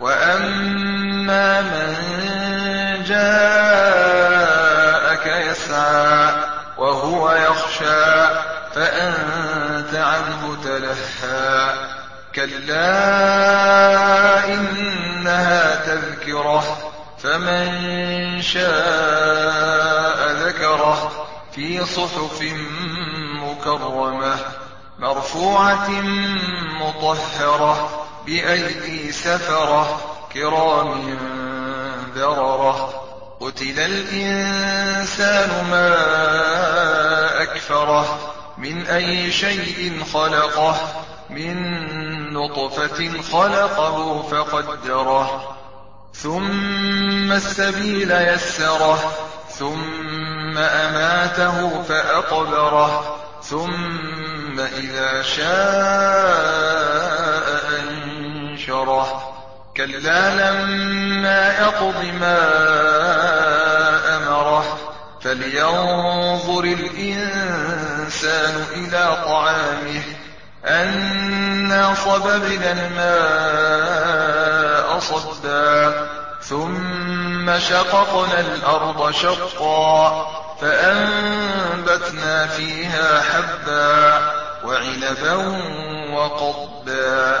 وأما من جاءك يسعى وهو يخشى فأنت عنه تلهى كلا إنها تذكرة فمن شاء ذكره في صحف مكرمة مرفوعة مطهرة بأيدي سفرة كرام بررة. قتل الإنسان ما أكفره. من أي شيء خلقه؟ من نطفة خلقه فقدره. ثم السبيل يسره. ثم أماته فأقبره. ثم إذا شاء أنشره كلا لما يقض ما أمره فلينظر الإنسان إلى طعامه. أنا صببنا الماء صبا ثم شققنا الأرض شقا فأنبتنا فيها حبا وعنبا وقضبا.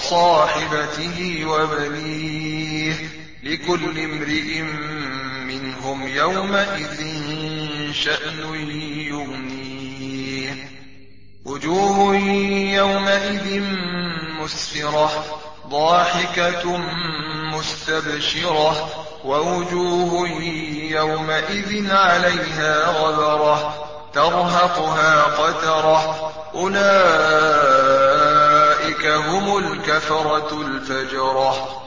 وصاحبته وبنيه لكل امرئ منهم يومئذ شأن يغنيه. وجوه يومئذ مسفرة ضاحكة مستبشرة ووجوه يومئذ عليها غبرة ترهقها قترة أولئك الكفرة الفجرة.